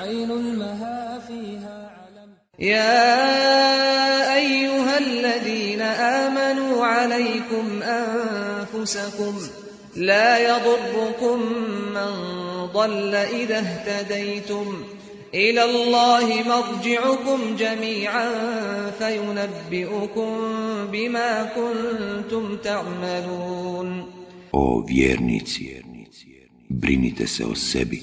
عين المها فيها علم يا أيها الذين آمنوا عليكم أنفسكم لا يضركم من ضل إذا اهتديتم إلى الله مرجعكم جميعا فينبئكم بما كنتم تعملون O vjernici, brinite se o sebi.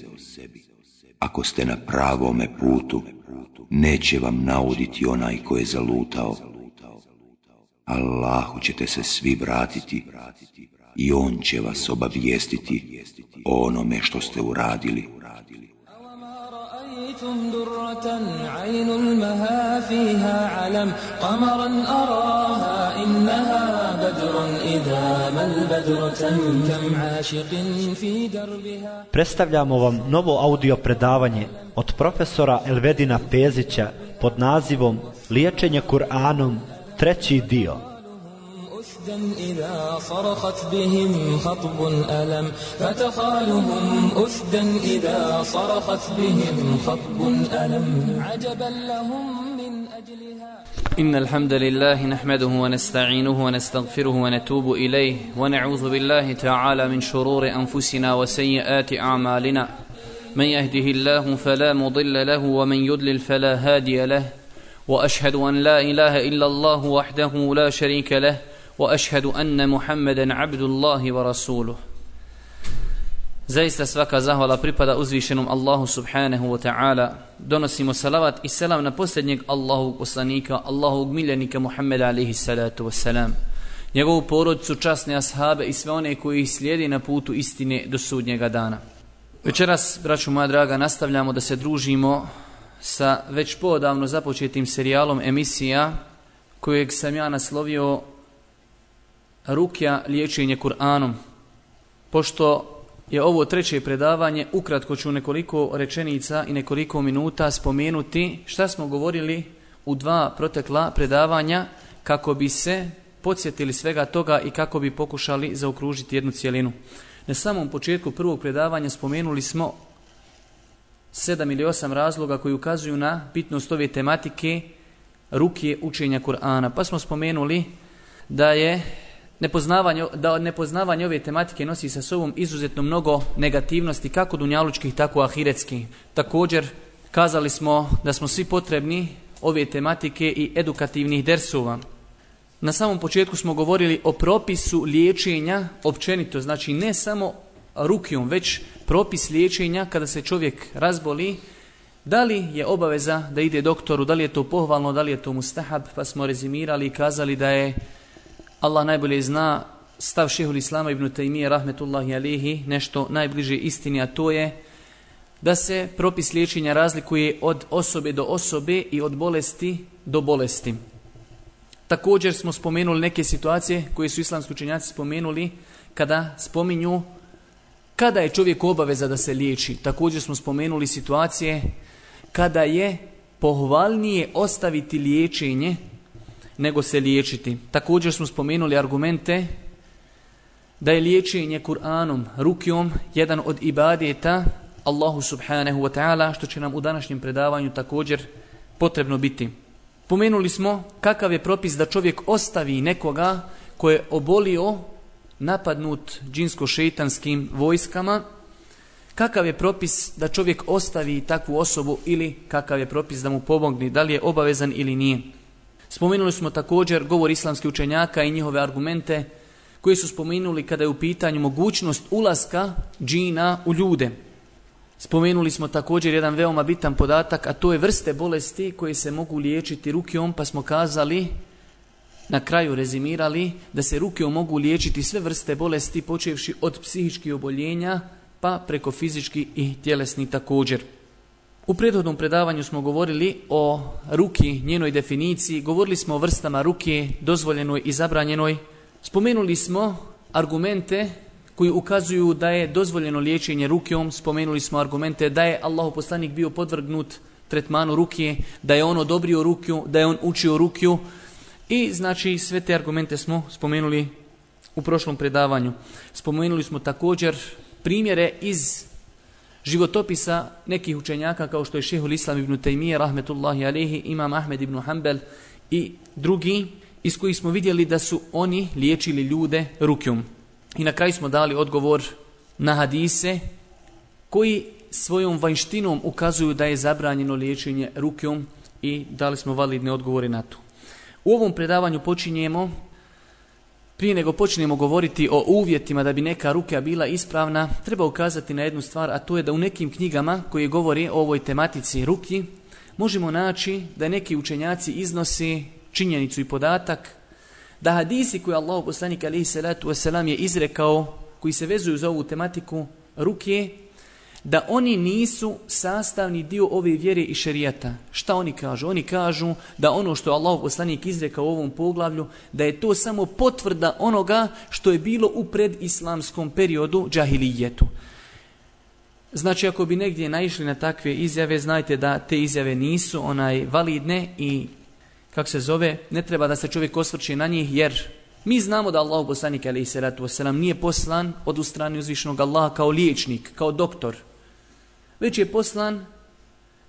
Ako ste na pravome putu, neće vam nauditi onaj ko je zalutao. Allahu ćete se svi vratiti i On će vas obavijestiti o onome što ste uradili. أوما رأيتم درة عين المها فيها علم قمرا أراها إنها بدر إذا ما البدر تم كم عاشق في دربها Predstavljamo vam novo audio predavanje od profesora Elvedina Pezića pod nazivom Liječenje Kur'anom, treći dio. أسدا إذا صرخت بهم خطب ألم فتخالهم أسدا إذا صرخت بهم خطب ألم عجبا لهم من أجلها إن الحمد لله نحمده ونستعينه ونستغفره ونتوب إليه ونعوذ بالله تعالى من شرور أنفسنا وسيئات أعمالنا. من يهده الله فلا مضل له ومن يضلل فلا هادي له. وأشهد أن لا إله إلا الله وحده لا شريك له. وأشهد أن محمدا عبد الله ورسوله. Zaista svaka zahvala pripada uzvišenom Allahu subhanahu wa ta'ala. Donosimo salavat i selam na posljednjeg Allahovog poslanika, Allahovog miljenika Muhammeda alihi salatu wa salam. Njegovu porodicu, časne ashabe i sve one koji ih slijedi na putu istine do sudnjega dana. Večeras, braću moja draga, nastavljamo da se družimo sa već podavno započetim serijalom emisija kojeg sam ja naslovio Rukja liječenje Kur'anom. Pošto je ovo treće predavanje, ukratko ću nekoliko rečenica i nekoliko minuta spomenuti šta smo govorili u dva protekla predavanja kako bi se podsjetili svega toga i kako bi pokušali zaokružiti jednu cijelinu. Na samom početku prvog predavanja spomenuli smo sedam ili osam razloga koji ukazuju na bitnost ove tematike ruke učenja Kur'ana. Pa smo spomenuli da je nepoznavanje, da nepoznavanje ove tematike nosi sa sobom izuzetno mnogo negativnosti, kako dunjalučkih, tako ahiretskih. Također, kazali smo da smo svi potrebni ove tematike i edukativnih dersova. Na samom početku smo govorili o propisu liječenja općenito, znači ne samo rukijom, već propis liječenja kada se čovjek razboli, da li je obaveza da ide doktoru, da li je to pohvalno, da li je to mustahab, pa smo rezimirali i kazali da je Allah najbolje zna stav šehul Islama ibn Taymiye rahmetullahi alihi, nešto najbliže istini, a to je da se propis liječenja razlikuje od osobe do osobe i od bolesti do bolesti. Također smo spomenuli neke situacije koje su islamski učenjaci spomenuli kada spominju kada je čovjek obaveza da se liječi. Također smo spomenuli situacije kada je pohvalnije ostaviti liječenje nego se liječiti. Također smo spomenuli argumente da je liječenje Kur'anom, rukijom, jedan od ibadeta Allahu subhanahu wa ta'ala, što će nam u današnjem predavanju također potrebno biti. Pomenuli smo kakav je propis da čovjek ostavi nekoga koje je obolio napadnut džinsko-šeitanskim vojskama, kakav je propis da čovjek ostavi takvu osobu ili kakav je propis da mu pomogni, da li je obavezan ili nije. Spomenuli smo također govor islamskih učenjaka i njihove argumente koji su spomenuli kada je u pitanju mogućnost ulaska džina u ljude. Spomenuli smo također jedan veoma bitan podatak, a to je vrste bolesti koje se mogu liječiti rukijom, pa smo kazali, na kraju rezimirali, da se rukijom mogu liječiti sve vrste bolesti, počevši od psihičkih oboljenja, pa preko fizički i tjelesni također. U prethodnom predavanju smo govorili o ruki, njenoj definiciji, govorili smo o vrstama ruke, dozvoljenoj i zabranjenoj. Spomenuli smo argumente koji ukazuju da je dozvoljeno liječenje rukijom, spomenuli smo argumente da je Allahu poslanik bio podvrgnut tretmanu rukije, da je on odobrio rukiju, da je on učio rukiju i znači sve te argumente smo spomenuli u prošlom predavanju. Spomenuli smo također primjere iz životopisa nekih učenjaka kao što je Šehul Islam ibn Taymiye, rahmetullahi alehi, imam Ahmed ibn Hanbel i drugi iz kojih smo vidjeli da su oni liječili ljude rukjom. I na kraju smo dali odgovor na hadise koji svojom vanjštinom ukazuju da je zabranjeno liječenje rukjom i dali smo validne odgovore na to. U ovom predavanju počinjemo prije nego počnemo govoriti o uvjetima da bi neka ruka bila ispravna, treba ukazati na jednu stvar, a to je da u nekim knjigama koje govori o ovoj tematici ruki, možemo naći da neki učenjaci iznosi činjenicu i podatak da hadisi koje Allah poslanik alaihi salatu wasalam je izrekao, koji se vezuju za ovu tematiku ruke, da oni nisu sastavni dio ove vjere i šerijata. Šta oni kažu? Oni kažu da ono što je Allah poslanik izrekao u ovom poglavlju, da je to samo potvrda onoga što je bilo u predislamskom periodu džahilijetu. Znači, ako bi negdje naišli na takve izjave, znajte da te izjave nisu onaj validne i, kako se zove, ne treba da se čovjek osvrči na njih, jer mi znamo da Allah poslanik alaihi salatu wasalam nije poslan od ustrani uzvišnog Allaha kao liječnik, kao doktor, već je poslan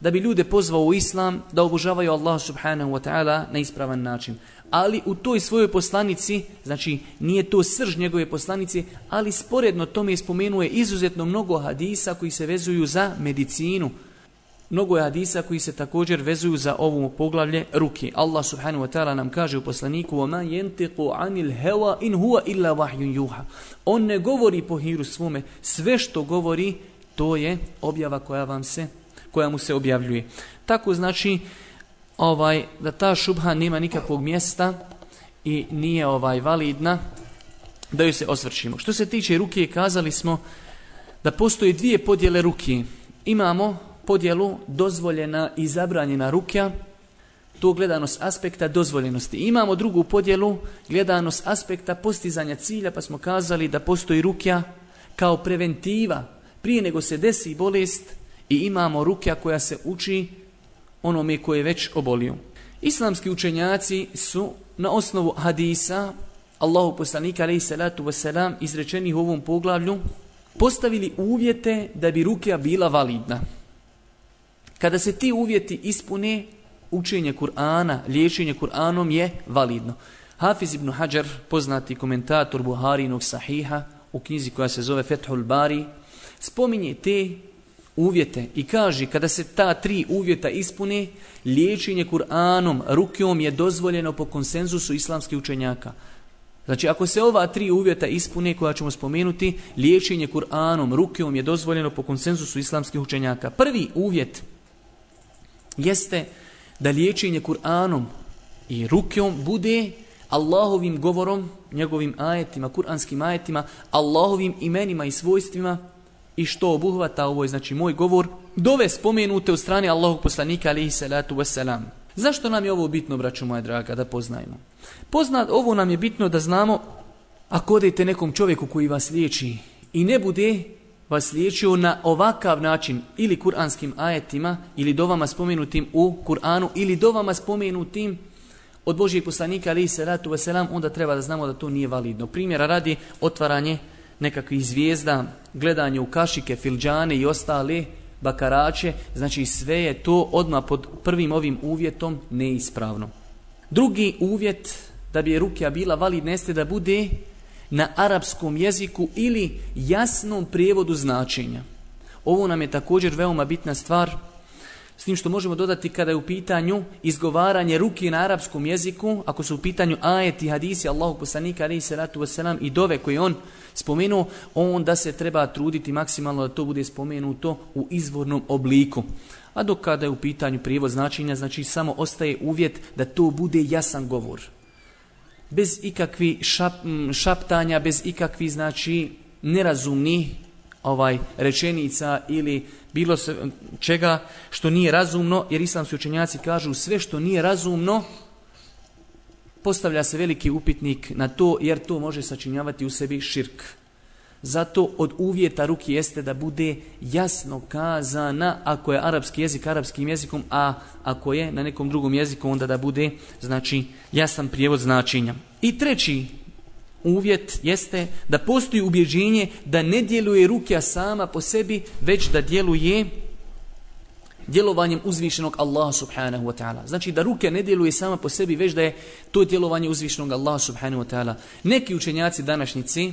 da bi ljude pozvao u islam da obožavaju Allah subhanahu wa ta'ala na ispravan način. Ali u toj svojoj poslanici, znači nije to srž njegove poslanice, ali sporedno tome je spomenuje izuzetno mnogo hadisa koji se vezuju za medicinu. Mnogo je hadisa koji se također vezuju za ovu poglavlje ruke. Allah subhanahu wa ta'ala nam kaže u poslaniku وَمَا يَنْتِقُ عَنِ الْهَوَا إِنْ هُوَ إِلَّا وَحْيٌ يُوحَ On ne govori po hiru svome. Sve što govori To je objava koja vam se koja mu se objavljuje. Tako znači ovaj da ta šubha nema nikakvog mjesta i nije ovaj validna da ju se osvršimo. Što se tiče ruke, kazali smo da postoje dvije podjele ruke. Imamo podjelu dozvoljena i zabranjena rukja, to gledano s aspekta dozvoljenosti. Imamo drugu podjelu gledano s aspekta postizanja cilja, pa smo kazali da postoji rukja kao preventiva prije nego se desi bolest i imamo rukja koja se uči onome koje je već obolio. Islamski učenjaci su na osnovu hadisa Allahu poslanika alejhi salatu wasalam izrečenih u ovom poglavlju postavili uvjete da bi rukja bila validna. Kada se ti uvjeti ispune, učenje Kur'ana, liječenje Kur'anom je validno. Hafiz ibn Hajar, poznati komentator Buharinog sahiha, u knjizi koja se zove Fethul Bari, spominje te uvjete i kaže kada se ta tri uvjeta ispune, liječenje Kur'anom, rukjom je dozvoljeno po konsenzusu islamskih učenjaka. Znači, ako se ova tri uvjeta ispune, koja ćemo spomenuti, liječenje Kur'anom, rukjom je dozvoljeno po konsenzusu islamskih učenjaka. Prvi uvjet jeste da liječenje Kur'anom i rukjom bude Allahovim govorom, njegovim ajetima, kuranskim ajetima, Allahovim imenima i svojstvima, i što obuhvata ovo je znači moj govor, dove spomenute u strani Allahog poslanika alihi salatu wasalam. Zašto nam je ovo bitno, braću moja draga, da poznajemo? Poznat, ovo nam je bitno da znamo, ako odete nekom čovjeku koji vas liječi i ne bude vas liječio na ovakav način ili kuranskim ajetima ili dovama spomenutim u Kur'anu ili dovama spomenutim od Božijeg poslanika ali se ratu veselam, onda treba da znamo da to nije validno. Primjera radi otvaranje nekakvih zvijezda, gledanje u kašike, filđane i ostale bakarače, znači sve je to odmah pod prvim ovim uvjetom neispravno. Drugi uvjet da bi je rukja bila validna jeste da bude na arapskom jeziku ili jasnom prijevodu značenja. Ovo nam je također veoma bitna stvar, S tim što možemo dodati kada je u pitanju izgovaranje ruke na arapskom jeziku, ako su u pitanju ajeti, hadisi Allahu poslanika alaihi salatu wasalam i dove koje on spomenuo, onda se treba truditi maksimalno da to bude spomenuto u izvornom obliku. A dok kada je u pitanju prijevod značenja, znači samo ostaje uvjet da to bude jasan govor. Bez ikakvi šap, šaptanja, bez ikakvi znači nerazumnih ovaj rečenica ili bilo se čega što nije razumno, jer islamski učenjaci kažu sve što nije razumno, postavlja se veliki upitnik na to, jer to može sačinjavati u sebi širk. Zato od uvjeta ruki jeste da bude jasno kazana ako je arapski jezik arapskim jezikom, a ako je na nekom drugom jeziku onda da bude znači jasan prijevod značenja. I treći uvjet jeste da postoji ubjeđenje da ne djeluje rukja sama po sebi, već da djeluje djelovanjem uzvišenog Allaha subhanahu wa ta'ala. Znači da ruke ne djeluje sama po sebi, već da je to djelovanje uzvišenog Allaha subhanahu wa ta'ala. Neki učenjaci današnjici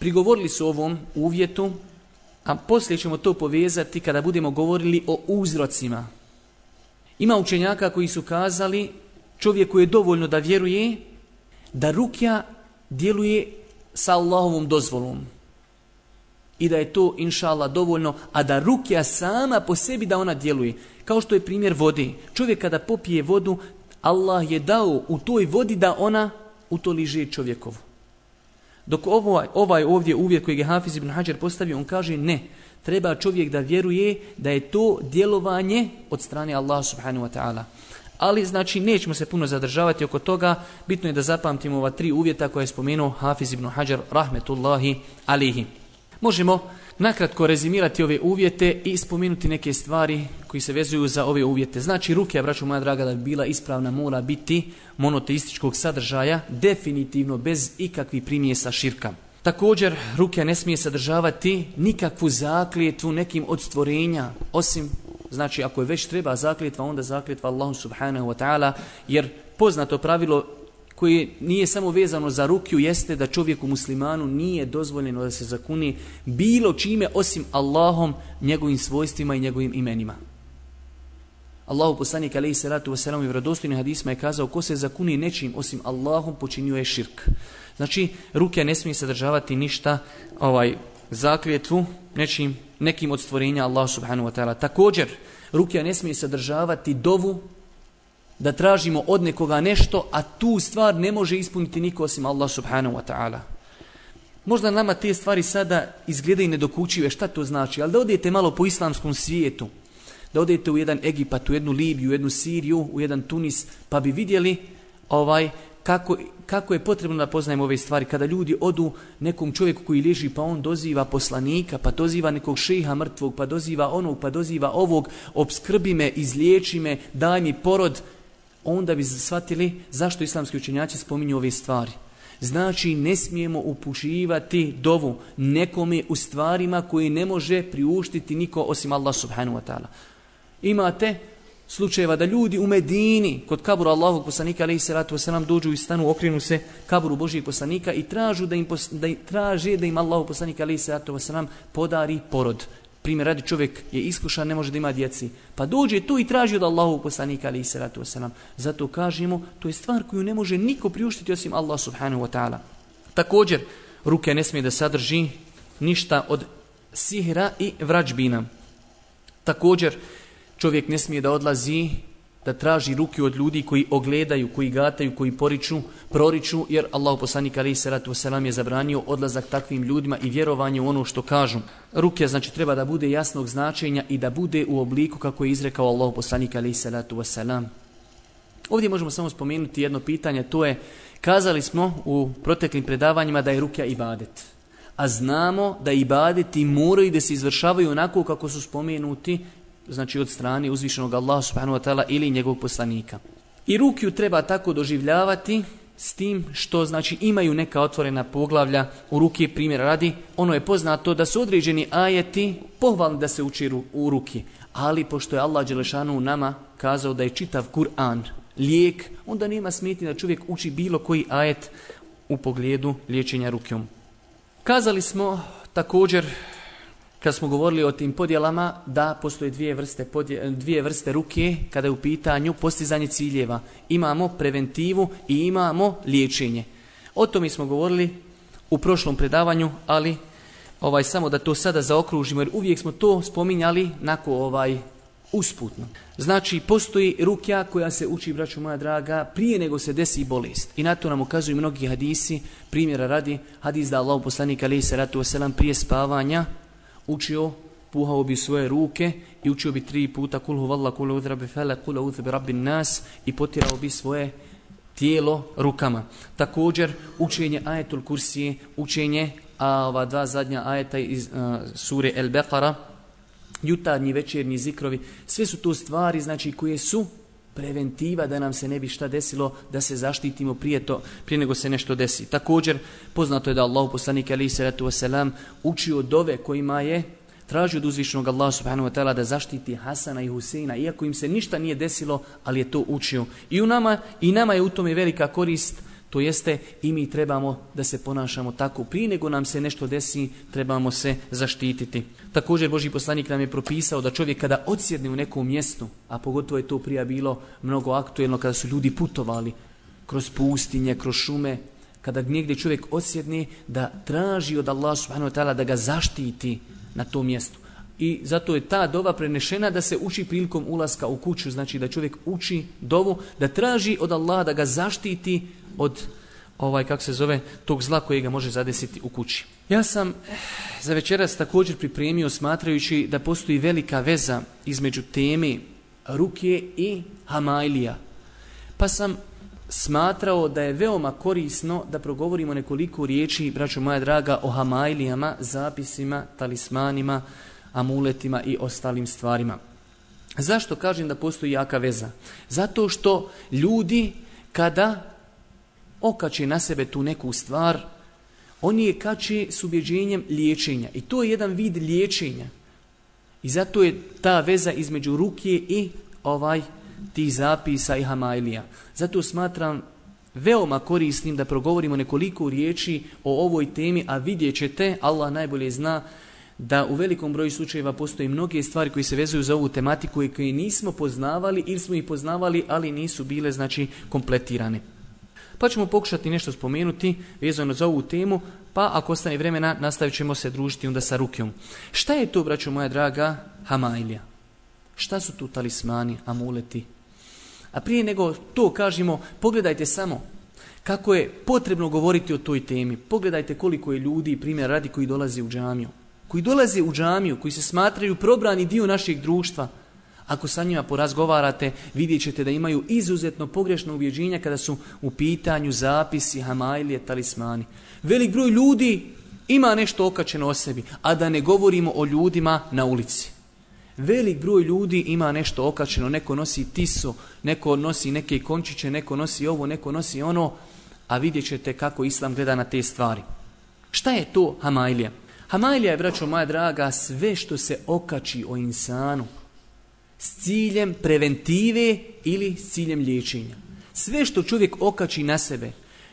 prigovorili su ovom uvjetu, a poslije ćemo to povezati kada budemo govorili o uzrocima. Ima učenjaka koji su kazali čovjeku je dovoljno da vjeruje da rukja djeluje sa Allahovom dozvolom. I da je to, inša Allah, dovoljno, a da rukja sama po sebi da ona djeluje. Kao što je primjer vode. Čovjek kada popije vodu, Allah je dao u toj vodi da ona utoliže čovjekovu. Dok ovaj, ovaj ovdje uvjet koji je Hafiz ibn Hajar postavio, on kaže ne. Treba čovjek da vjeruje da je to djelovanje od strane Allaha subhanahu wa ta'ala. Ali znači nećemo se puno zadržavati oko toga. Bitno je da zapamtimo ova tri uvjeta koje je spomenuo Hafiz ibn Hajar rahmetullahi alihi. Možemo nakratko rezimirati ove uvjete i spomenuti neke stvari koji se vezuju za ove uvjete. Znači ruke, braću moja draga, da bi bila ispravna mora biti monoteističkog sadržaja, definitivno bez ikakvih primjesa širka. Također, ruke ne smije sadržavati nikakvu zakljetvu nekim od stvorenja, osim Znači, ako je već treba zakljetva, onda zakljetva Allahu subhanahu wa ta'ala, jer poznato pravilo koje nije samo vezano za rukju, jeste da čovjeku muslimanu nije dozvoljeno da se zakuni bilo čime osim Allahom, njegovim svojstvima i njegovim imenima. Allahu poslanik alejhi salatu vesselam u vjerodostojnim hadisima je kazao ko se zakuni nečim osim Allahom počinio je širk. Znači ruke ne smije sadržavati ništa ovaj zakljetvu nečim nekim od stvorenja Allah subhanahu wa ta'ala. Također, rukija ne smije sadržavati dovu da tražimo od nekoga nešto, a tu stvar ne može ispuniti niko osim Allah subhanahu wa ta'ala. Možda nama te stvari sada izgledaju nedokučive, šta to znači, ali da odete malo po islamskom svijetu, da odete u jedan Egipat, u jednu Libiju, u jednu Siriju, u jedan Tunis, pa bi vidjeli ovaj kako, kako je potrebno da poznajemo ove stvari. Kada ljudi odu nekom čovjeku koji leži, pa on doziva poslanika, pa doziva nekog šeha mrtvog, pa doziva onog, pa doziva ovog, obskrbi me, izliječi me, daj mi porod, onda bi shvatili zašto islamski učenjaci spominju ove stvari. Znači, ne smijemo upušivati dovu nekome u stvarima koji ne može priuštiti niko osim Allah subhanahu wa ta'ala. Imate slučajeva da ljudi u Medini kod kabura Allahog poslanika alaihi salatu wasalam dođu i stanu, okrenu se kaburu Božijeg poslanika i tražu da im, da traže da im Allahog poslanika alaihi salatu wasalam podari porod. Primjer radi čovjek je iskušan, ne može da ima djeci. Pa dođe tu i traži od Allahu poslanika alaihi salatu wasalam. Zato kažemo, to je stvar koju ne može niko priuštiti osim Allah subhanahu wa ta'ala. Također, ruke ne smije da sadrži ništa od sihra i vrađbina. Također, čovjek ne smije da odlazi da traži ruke od ljudi koji ogledaju, koji gataju, koji poriču, proriču, jer Allah poslanik alaih salatu wasalam je zabranio odlazak takvim ljudima i vjerovanje u ono što kažu. Ruke znači treba da bude jasnog značenja i da bude u obliku kako je izrekao Allah poslanik alaih salatu wasalam. Ovdje možemo samo spomenuti jedno pitanje, to je, kazali smo u proteklim predavanjima da je rukja ibadet. A znamo da ibadeti moraju da se izvršavaju onako kako su spomenuti znači od strane uzvišenog Allaha subhanahu wa ta'ala ili njegovog poslanika. I rukju treba tako doživljavati s tim što znači imaju neka otvorena poglavlja u ruki primjer radi. Ono je poznato da su određeni ajeti pohvalni da se uči u ruki. Ali pošto je Allah Đelešanu nama kazao da je čitav Kur'an lijek, onda nema smeti da čovjek uči bilo koji ajet u pogledu liječenja rukom. Kazali smo također kad smo govorili o tim podjelama, da postoje dvije vrste, podje, dvije vrste ruke kada je u pitanju postizanje ciljeva. Imamo preventivu i imamo liječenje. O tome smo govorili u prošlom predavanju, ali ovaj samo da to sada zaokružimo, jer uvijek smo to spominjali nako ovaj usputno. Znači, postoji rukja koja se uči, braću moja draga, prije nego se desi bolest. I na to nam ukazuju mnogi hadisi, primjera radi, hadis da Allah poslanik se salatu wasalam prije spavanja, učio, puhao bi svoje ruke i učio bi tri puta kul huvalla, kul udra bi fele, kul udra bi rabbin nas i potirao bi svoje tijelo rukama. Također, učenje ajetul kursije, učenje a ova dva zadnja ajeta iz a, sure El Beqara, jutarnji, večernji zikrovi, sve su to stvari znači koje su preventiva da nam se ne bi šta desilo, da se zaštitimo prije, to, prije nego se nešto desi. Također, poznato je da Allah poslanik ali salatu wasalam učio dove kojima je tražio od uzvišenog Allaha subhanahu wa ta'ala da zaštiti Hasana i Huseina, iako im se ništa nije desilo, ali je to učio. I u nama, i nama je u tome velika korist, to jeste i mi trebamo da se ponašamo tako. Prije nego nam se nešto desi, trebamo se zaštititi. Također Boži poslanik nam je propisao da čovjek kada odsjedne u nekom mjestu, a pogotovo je to prija bilo mnogo aktuelno kada su ljudi putovali kroz pustinje, kroz šume, kada negdje čovjek odsjedne da traži od Allah subhanahu wa ta'ala da ga zaštiti na tom mjestu. I zato je ta dova prenešena da se uči prilikom ulaska u kuću, znači da čovjek uči dovu, da traži od Allaha da ga zaštiti od ovaj kako se zove tog zla koji ga može zadesiti u kući. Ja sam eh, za večeras također pripremio smatrajući da postoji velika veza između teme ruke i hamajlija. Pa sam smatrao da je veoma korisno da progovorimo nekoliko riječi, braćo moja draga, o hamajlijama, zapisima, talismanima, amuletima i ostalim stvarima. Zašto kažem da postoji jaka veza? Zato što ljudi kada okače na sebe tu neku stvar, oni je kače s ubjeđenjem liječenja. I to je jedan vid liječenja. I zato je ta veza između ruke i ovaj ti zapisa i hamailija. Zato smatram veoma korisnim da progovorimo nekoliko riječi o ovoj temi, a vidjet ćete, Allah najbolje zna, da u velikom broju slučajeva postoji mnoge stvari koji se vezuju za ovu tematiku i koje nismo poznavali ili smo ih poznavali, ali nisu bile znači kompletirane. Pa ćemo pokušati nešto spomenuti vezano za ovu temu, pa ako ostane vremena nastavit ćemo se družiti onda sa rukijom. Šta je to, braćo moja draga, Hamailija? Šta su tu talismani, amuleti? A prije nego to kažemo, pogledajte samo kako je potrebno govoriti o toj temi. Pogledajte koliko je ljudi, primjer radi, koji dolaze u džamiju. Koji dolaze u džamiju, koji se smatraju probrani dio našeg društva, Ako sa njima porazgovarate, vidjet ćete da imaju izuzetno pogrešno ubjeđenja kada su u pitanju zapisi, hamajlije, talismani. Velik broj ljudi ima nešto okačeno o sebi, a da ne govorimo o ljudima na ulici. Velik broj ljudi ima nešto okačeno, neko nosi tiso, neko nosi neke končiće, neko nosi ovo, neko nosi ono, a vidjet ćete kako Islam gleda na te stvari. Šta je to hamajlija? Hamajlija je, braćo moja draga, sve što se okači o insanu, s ciljem preventive ili s ciljem liječenja. Sve što čovjek okači na sebe,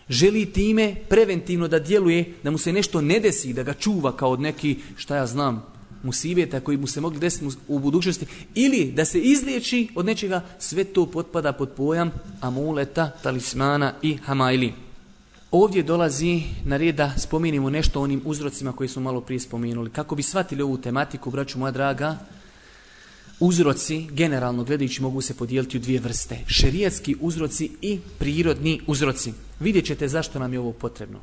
želi time preventivno da djeluje, da mu se nešto ne desi, da ga čuva kao od neki, šta ja znam, musibeta koji mu se mogli desiti u budućnosti, ili da se izliječi od nečega, sve to potpada pod pojam amuleta, talismana i hamajli. Ovdje dolazi na red da spominimo nešto o onim uzrocima koji smo malo prije spomenuli. Kako bi shvatili ovu tematiku, braću moja draga, uzroci, generalno gledajući, mogu se podijeliti u dvije vrste. Šerijatski uzroci i prirodni uzroci. Vidjet ćete zašto nam je ovo potrebno.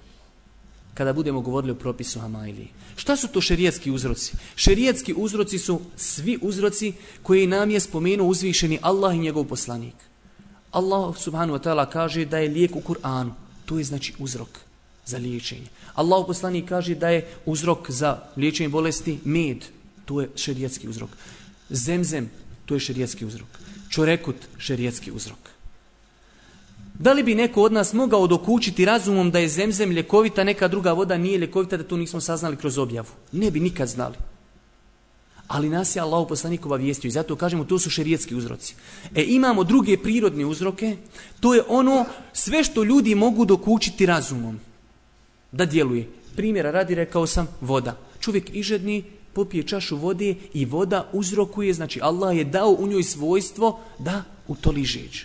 Kada budemo govorili o propisu Hamailiji. Šta su to šerijatski uzroci? Šerijatski uzroci su svi uzroci koji nam je spomenuo uzvišeni Allah i njegov poslanik. Allah subhanu wa ta'ala kaže da je lijek u Kur'anu. To je znači uzrok za liječenje. Allah poslanik kaže da je uzrok za liječenje bolesti med. To je šerijatski uzrok. Zemzem, to je šerijetski uzrok. Čorekut, šerijetski uzrok. Da li bi neko od nas mogao dokučiti razumom da je zemzem ljekovita, neka druga voda nije ljekovita, da to nismo saznali kroz objavu? Ne bi nikad znali. Ali nas je Allah poslanikova vijestio i zato kažemo to su šerijetski uzroci. E imamo druge prirodne uzroke, to je ono sve što ljudi mogu dokučiti razumom da djeluje. Primjera radi rekao sam voda. Čovjek ižedni popije čašu vode i voda uzrokuje, znači Allah je dao u njoj svojstvo da utoli žeđ.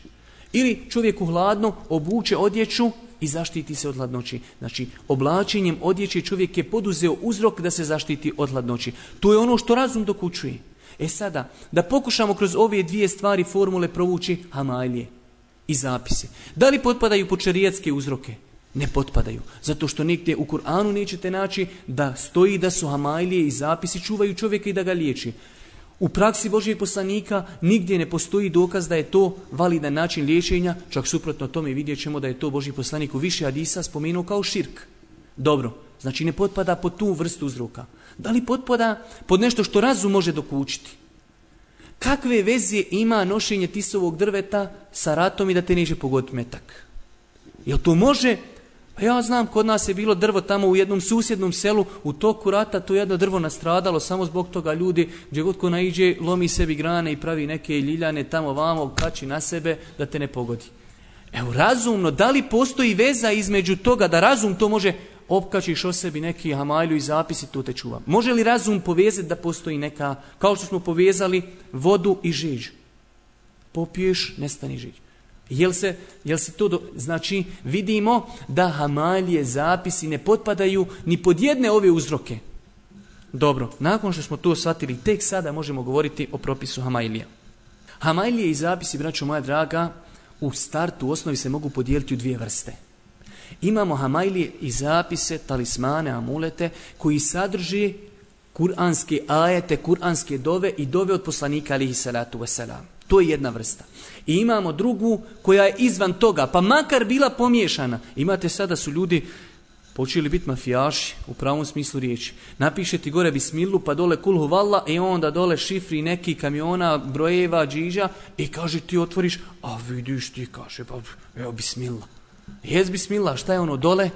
Ili čovjeku hladno obuče odjeću i zaštiti se od hladnoći. Znači, oblačenjem odjeće čovjek je poduzeo uzrok da se zaštiti od hladnoći. To je ono što razum dokučuje. E sada, da pokušamo kroz ove dvije stvari formule provući hamajlije i zapise. Da li potpadaju počerijatske uzroke? Ne potpadaju. Zato što nigdje u Kur'anu nećete naći da stoji da su hamajlije i zapisi čuvaju čovjeka i da ga liječi. U praksi Božijeg poslanika nigdje ne postoji dokaz da je to validan način liječenja, čak suprotno tome vidjet ćemo da je to Božji poslanik u više hadisa spomenuo kao širk. Dobro, znači ne potpada pod tu vrstu uzroka. Da li potpada pod nešto što razum može dokučiti? Kakve veze ima nošenje tisovog drveta sa ratom i da te neće pogoditi metak? Jel to može Pa ja znam, kod nas je bilo drvo tamo u jednom susjednom selu, u toku rata to jedno drvo nastradalo, samo zbog toga ljudi, gdje god ko naiđe, lomi sebi grane i pravi neke ljiljane tamo vamo, kači na sebe, da te ne pogodi. Evo, razumno, da li postoji veza između toga da razum to može opkačiš o sebi neki hamalju i zapisi, to te čuva. Može li razum povezati da postoji neka, kao što smo povezali vodu i žiđ? Popiješ, nestani žiđ. Jel se, jel se to, do, znači vidimo da hamalije zapisi ne potpadaju ni pod jedne ove uzroke. Dobro, nakon što smo to shvatili, tek sada možemo govoriti o propisu Hamailija. Hamailije i zapisi, braćo moja draga, u startu u osnovi se mogu podijeliti u dvije vrste. Imamo Hamailije i zapise, talismane, amulete, koji sadrži kuranske ajete, kuranske dove i dove od poslanika alihi salatu wasalam. To je jedna vrsta. I imamo drugu koja je izvan toga, pa makar bila pomiješana. Imate sada su ljudi počeli biti mafijaši u pravom smislu riječi. Napiše ti gore bismilu, pa dole kulhu valla i onda dole šifri neki kamiona, brojeva, džiđa i kaže ti otvoriš, a vidiš ti kaže, pa evo bismila. Jez bismila, šta je ono dole?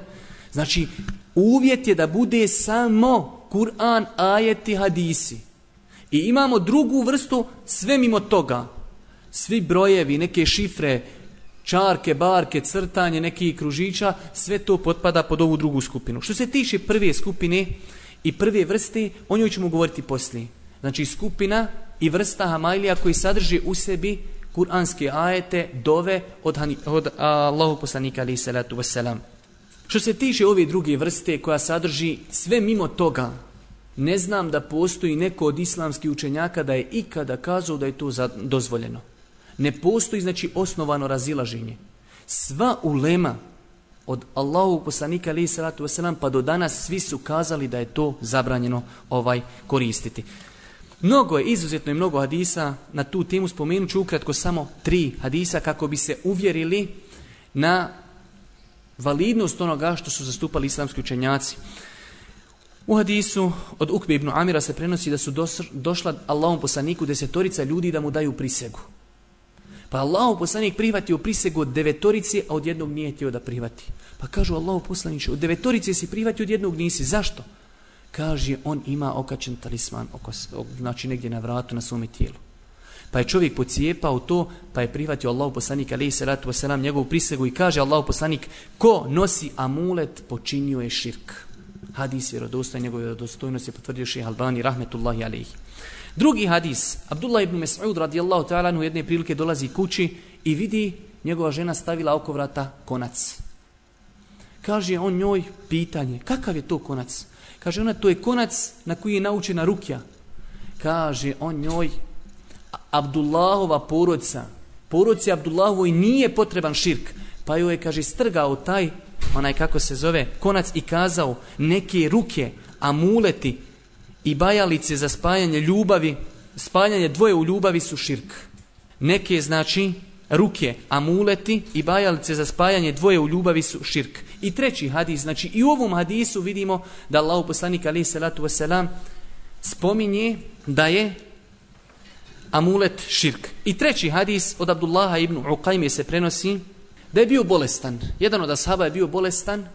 Znači, uvjet je da bude samo Kur'an, ajeti, hadisi. I imamo drugu vrstu sve mimo toga svi brojevi, neke šifre, čarke, barke, crtanje, neki kružića, sve to potpada pod ovu drugu skupinu. Što se tiče prve skupine i prve vrste, o njoj ćemo govoriti poslije. Znači skupina i vrsta Hamailija koji sadrži u sebi kuranske ajete, dove od, od Allahu poslanika alaihi salatu wasalam. Što se tiče ove druge vrste koja sadrži sve mimo toga, ne znam da postoji neko od islamskih učenjaka da je ikada kazao da je to dozvoljeno. Ne postoji znači osnovano razilaženje. Sva ulema od Allahu poslanika li salatu vesselam pa do danas svi su kazali da je to zabranjeno ovaj koristiti. Mnogo je, izuzetno je mnogo hadisa na tu temu, spomenut ću ukratko samo tri hadisa kako bi se uvjerili na validnost onoga što su zastupali islamski učenjaci. U hadisu od Ukbe ibn Amira se prenosi da su došla Allahom poslaniku desetorica ljudi da mu daju prisegu. Pa Allahu poslanik prihvatio prisegu od devetorici, a od jednog nije htio da prihvati. Pa kažu Allahu poslaniče, od devetorice si prihvatio, od jednog nisi. Zašto? Kaže, on ima okačen talisman, oko, znači negdje na vratu, na svome tijelu. Pa je čovjek pocijepao to, pa je prihvatio Allahu poslanik, ali se ratu wasalam, njegovu prisegu i kaže Allahu poslanik, ko nosi amulet, počinio je širk. Hadis je rodostaj, njegove rodostojnosti je potvrdio šeha Albani, rahmetullahi alaihi. Drugi hadis, Abdullah ibn Mes'ud radijallahu ta'ala u jedne prilike dolazi kući i vidi njegova žena stavila oko vrata konac. Kaže on njoj pitanje, kakav je to konac? Kaže ona, to je konac na koji je naučena rukja. Kaže on njoj, Abdullahova porodca, porodci Abdullahovoj nije potreban širk. Pa joj je, kaže, strgao taj, onaj kako se zove, konac i kazao, neke ruke, amuleti, i bajalice za spajanje ljubavi, spajanje dvoje u ljubavi su širk. Neke znači ruke, amuleti i bajalice za spajanje dvoje u ljubavi su širk. I treći hadis, znači i u ovom hadisu vidimo da Allah poslanik alaih salatu wasalam spominje da je amulet širk. I treći hadis od Abdullaha ibn Uqajme se prenosi da je bio bolestan. Jedan od ashaba je bio bolestan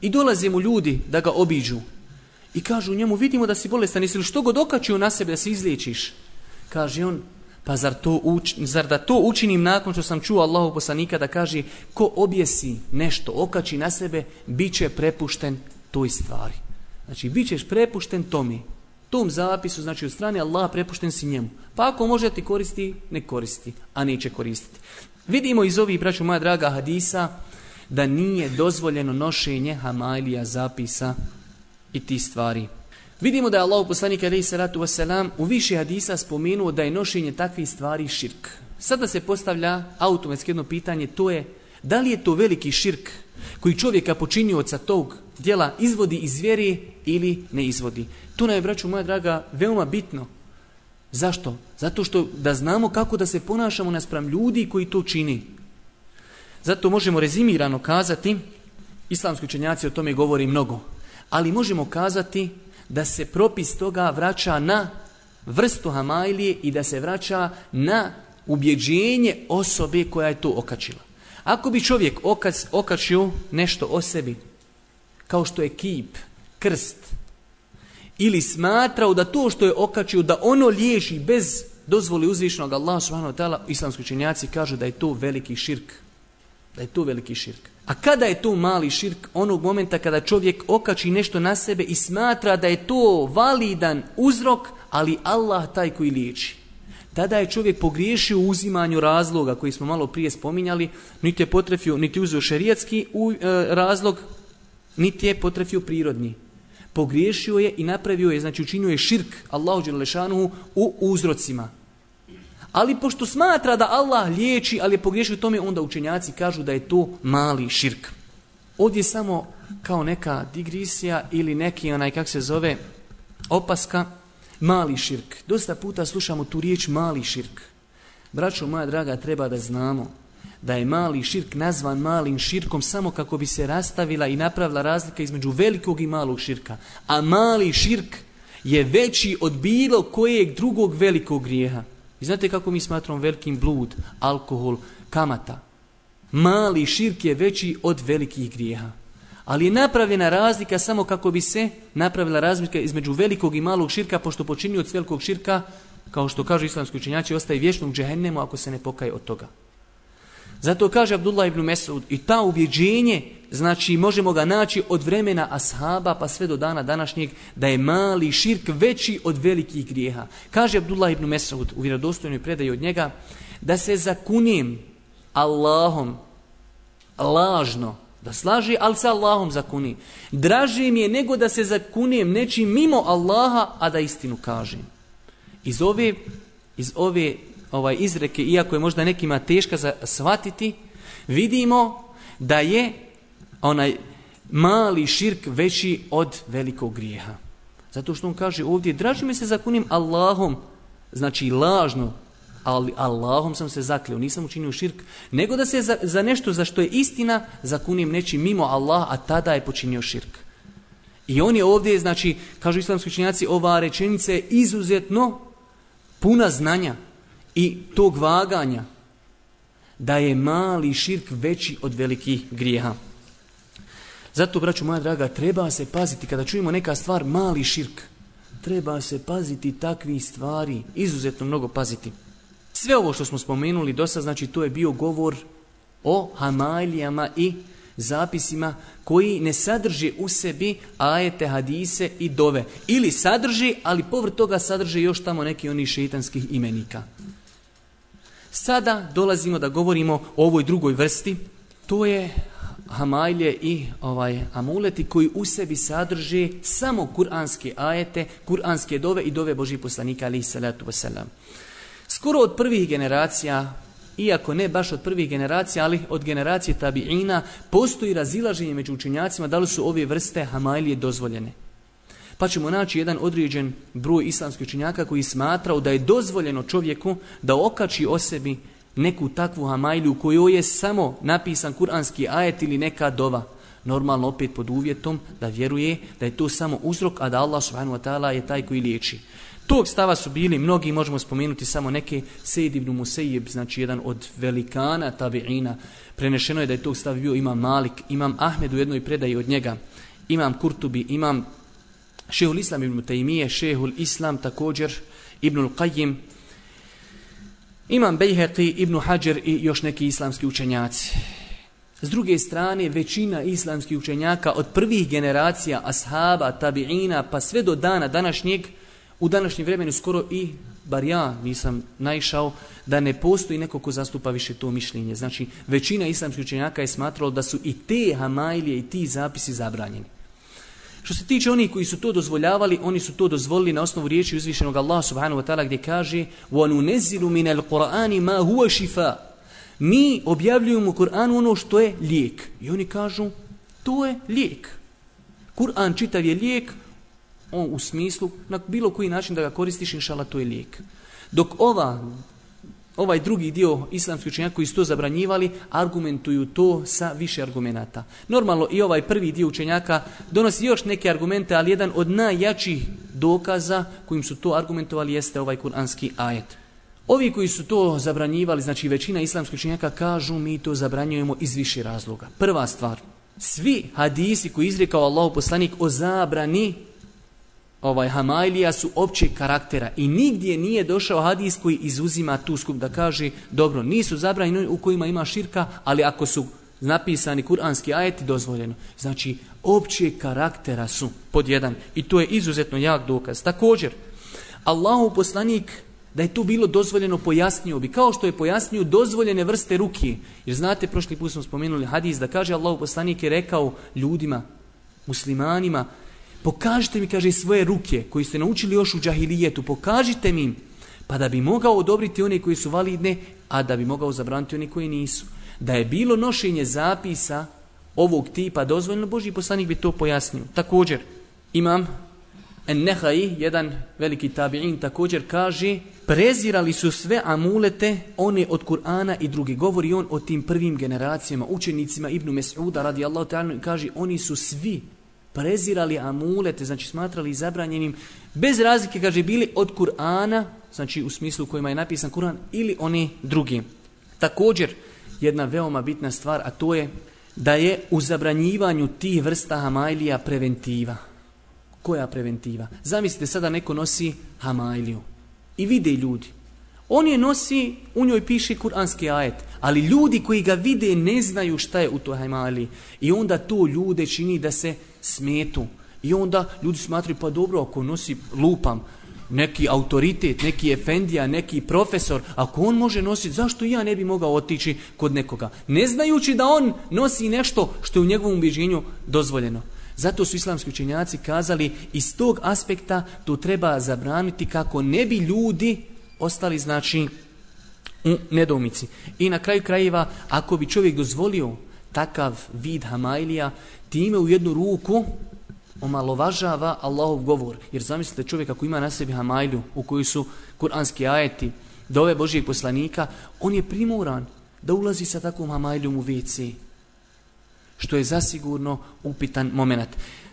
i dolaze mu ljudi da ga obiđu. I kažu njemu, vidimo da si bolestan, jesi li što god okačio na sebe da se izliječiš? Kaže on, pa zar, to uč, zar da to učinim nakon što sam čuo Allahu poslanika da kaže, ko objesi nešto, okači na sebe, bit će prepušten toj stvari. Znači, bit ćeš prepušten tomi. Tom zapisu, znači od strane Allah prepušten si njemu. Pa ako može ti koristi, ne koristi, a neće koristiti. Vidimo iz ovih, braću moja draga, hadisa, da nije dozvoljeno nošenje hamajlija zapisa i ti stvari. Vidimo da je Allah poslanik alaihi salatu wasalam u više hadisa spomenuo da je nošenje takvih stvari širk. Sada se postavlja automatski jedno pitanje, to je da li je to veliki širk koji čovjeka počinioca tog djela izvodi iz vjeri ili ne izvodi. Tu nam je, braću moja draga, veoma bitno. Zašto? Zato što da znamo kako da se ponašamo naspram ljudi koji to čini. Zato možemo rezimirano kazati, islamski učenjaci o tome govori mnogo, ali možemo kazati da se propis toga vraća na vrstu hamajlije i da se vraća na ubjeđenje osobe koja je to okačila. Ako bi čovjek okac, okačio nešto o sebi, kao što je kip, krst, ili smatrao da to što je okačio, da ono liješi bez dozvoli uzvišenog Allaha subhanahu wa ta'ala, islamski činjaci kažu da je to veliki širk. Da je to veliki širk. A kada je to mali širk? Onog momenta kada čovjek okači nešto na sebe i smatra da je to validan uzrok, ali Allah taj koji liječi. Tada je čovjek pogriješio u uzimanju razloga koji smo malo prije spominjali, niti je potrefio, niti uzeo šerijatski u, e, razlog, niti je potrefio prirodni. Pogriješio je i napravio je, znači učinio je širk Allahu Đelešanuhu u uzrocima. Ali pošto smatra da Allah liječi, ali je pogriješio tome, onda učenjaci kažu da je to mali širk. Ovdje samo kao neka digrisija ili neki onaj, kak se zove, opaska, Mali širk. Dosta puta slušamo tu riječ mali širk. Braćo moja draga, treba da znamo da je mali širk nazvan malim širkom samo kako bi se rastavila i napravila razlika između velikog i malog širka. A mali širk je veći od bilo kojeg drugog velikog grijeha. I znate kako mi smatramo velikim blud, alkohol, kamata. Mali širk je veći od velikih grijeha. Ali je napravljena razlika samo kako bi se napravila razlika između velikog i malog širka, pošto počinio od velikog širka, kao što kažu islamski učenjaci, ostaje vječnog džehennemu ako se ne pokaje od toga. Zato kaže Abdullah ibn Mesud i ta ubjeđenje, znači možemo ga naći od vremena ashaba pa sve do dana današnjeg, da je mali širk veći od velikih grijeha. Kaže Abdullah ibn Mesud u vjerodostojnoj predaji od njega, da se zakunijem Allahom lažno, Da slaži, ali sa Allahom zakuni. Draži mi je nego da se zakunijem nečim mimo Allaha, a da istinu kažem. Iz ove, iz ove ovaj izreke, iako je možda nekima teška za shvatiti, vidimo da je onaj mali širk veći od velikog grijeha. Zato što on kaže ovdje, draži mi se zakunim Allahom, znači lažno, ali Allahom sam se zakleo, nisam učinio širk, nego da se za, za nešto za što je istina zakunim nečim mimo Allah, a tada je počinio širk. I on je ovdje, znači, kažu islamski učinjaci, ova rečenica je izuzetno puna znanja i tog vaganja da je mali širk veći od velikih grijeha. Zato, braću moja draga, treba se paziti kada čujemo neka stvar mali širk. Treba se paziti takvi stvari, izuzetno mnogo paziti. Sve ovo što smo spomenuli do sad, znači to je bio govor o hamajlijama i zapisima koji ne sadrže u sebi ajete, hadise i dove. Ili sadrži, ali povr toga sadrži još tamo neki oni šeitanskih imenika. Sada dolazimo da govorimo o ovoj drugoj vrsti. To je hamajlje i ovaj amuleti koji u sebi sadrže samo kuranske ajete, kuranske dove i dove Božih poslanika ali salatu wasalam. Skoro od prvih generacija, iako ne baš od prvih generacija, ali od generacije tabiina, postoji razilaženje među učenjacima da li su ove vrste hamajlije dozvoljene. Pa ćemo naći jedan određen broj islamskih učinjaka koji smatrao da je dozvoljeno čovjeku da okači o sebi neku takvu hamajlju u kojoj je samo napisan kuranski ajet ili neka dova. Normalno opet pod uvjetom da vjeruje da je to samo uzrok, a da Allah subhanahu wa ta'ala je taj koji liječi. Tog stava su bili mnogi, možemo spomenuti samo neke, Sejid ibn Musejib, znači jedan od velikana tabi'ina, prenešeno je da je tog stava bio imam Malik, imam Ahmed u jednoj predaji od njega, imam Kurtubi, imam šehul Islam ibn Taymije, šehul Islam također, ibn Qayyim, imam Bejheqi, ibn Hajar i još neki islamski učenjaci. S druge strane, većina islamskih učenjaka od prvih generacija ashaba, tabi'ina, pa sve do dana današnjeg, U današnjem vremenu skoro i, bar ja nisam naišao, da ne postoji neko ko zastupa više to mišljenje. Znači, većina islamskih učenjaka je smatralo da su i te hamajlije i ti zapisi zabranjeni. Što se tiče onih koji su to dozvoljavali, oni su to dozvolili na osnovu riječi uzvišenog Allaha subhanahu wa ta'ala gdje kaže وَنُنَزِّلُ مِنَ الْقُرْآنِ مَا هُوَ شِفَا Mi objavljujemo u Kur'anu ono što je lijek. I oni kažu, To je lijek. Kur'an čitav je lijek, on u smislu, na bilo koji način da ga koristiš, inšala, to je lijek. Dok ova, ovaj drugi dio islamskih učenjaka koji su to zabranjivali, argumentuju to sa više argumenata. Normalno i ovaj prvi dio učenjaka donosi još neke argumente, ali jedan od najjačih dokaza kojim su to argumentovali jeste ovaj kuranski ajet. Ovi koji su to zabranjivali, znači većina islamskih učenjaka kažu mi to zabranjujemo iz više razloga. Prva stvar, svi hadisi koji izrekao Allahu poslanik o zabrani ovaj Hamailija su općeg karaktera i nigdje nije došao hadis koji izuzima tu skup da kaže dobro, nisu zabranjeni u kojima ima širka, ali ako su napisani kuranski ajeti dozvoljeno. Znači, općeg karaktera su pod jedan i to je izuzetno jak dokaz. Također, Allahu poslanik da je to bilo dozvoljeno pojasnio bi, kao što je pojasnio dozvoljene vrste ruke. Jer znate, prošli put smo spomenuli hadis da kaže Allahu poslanik je rekao ljudima, muslimanima, pokažite mi, kaže, svoje ruke koji ste naučili još u džahilijetu, pokažite mi im, pa da bi mogao odobriti one koji su validne, a da bi mogao zabraniti one koji nisu. Da je bilo nošenje zapisa ovog tipa dozvoljeno, Boži poslanik bi to pojasnio. Također, imam En-Nehaj, jedan veliki tabi'in, također kaže, prezirali su sve amulete, one od Kur'ana i drugi. Govori on o tim prvim generacijama, učenicima Ibnu Mes'uda, radi Allah, kaže, oni su svi prezirali amulete, znači smatrali zabranjenim, bez razlike, kaže, bili od Kur'ana, znači u smislu u kojima je napisan Kur'an, ili oni drugi. Također, jedna veoma bitna stvar, a to je da je u zabranjivanju tih vrsta hamajlija preventiva. Koja preventiva? Zamislite sada neko nosi hamajliju i vide ljudi. On je nosi, u njoj piše kuranski ajet, ali ljudi koji ga vide ne znaju šta je u toj hamajliji. I onda to ljude čini da se smetu. I onda ljudi smatruju, pa dobro, ako nosi lupam, neki autoritet, neki efendija, neki profesor, ako on može nositi, zašto ja ne bi mogao otići kod nekoga? Ne znajući da on nosi nešto što je u njegovom ubiđenju dozvoljeno. Zato su islamski učenjaci kazali iz tog aspekta to treba zabraniti kako ne bi ljudi ostali znači u nedoumici. I na kraju krajeva, ako bi čovjek dozvolio takav vid Hamailija time u jednu ruku omalovažava Allahov govor. Jer zamislite čovjek ako ima na sebi Hamailju u kojoj su kuranski ajeti, dove Božijeg poslanika, on je primoran da ulazi sa takvom Hamailjom u WC. Što je zasigurno upitan moment.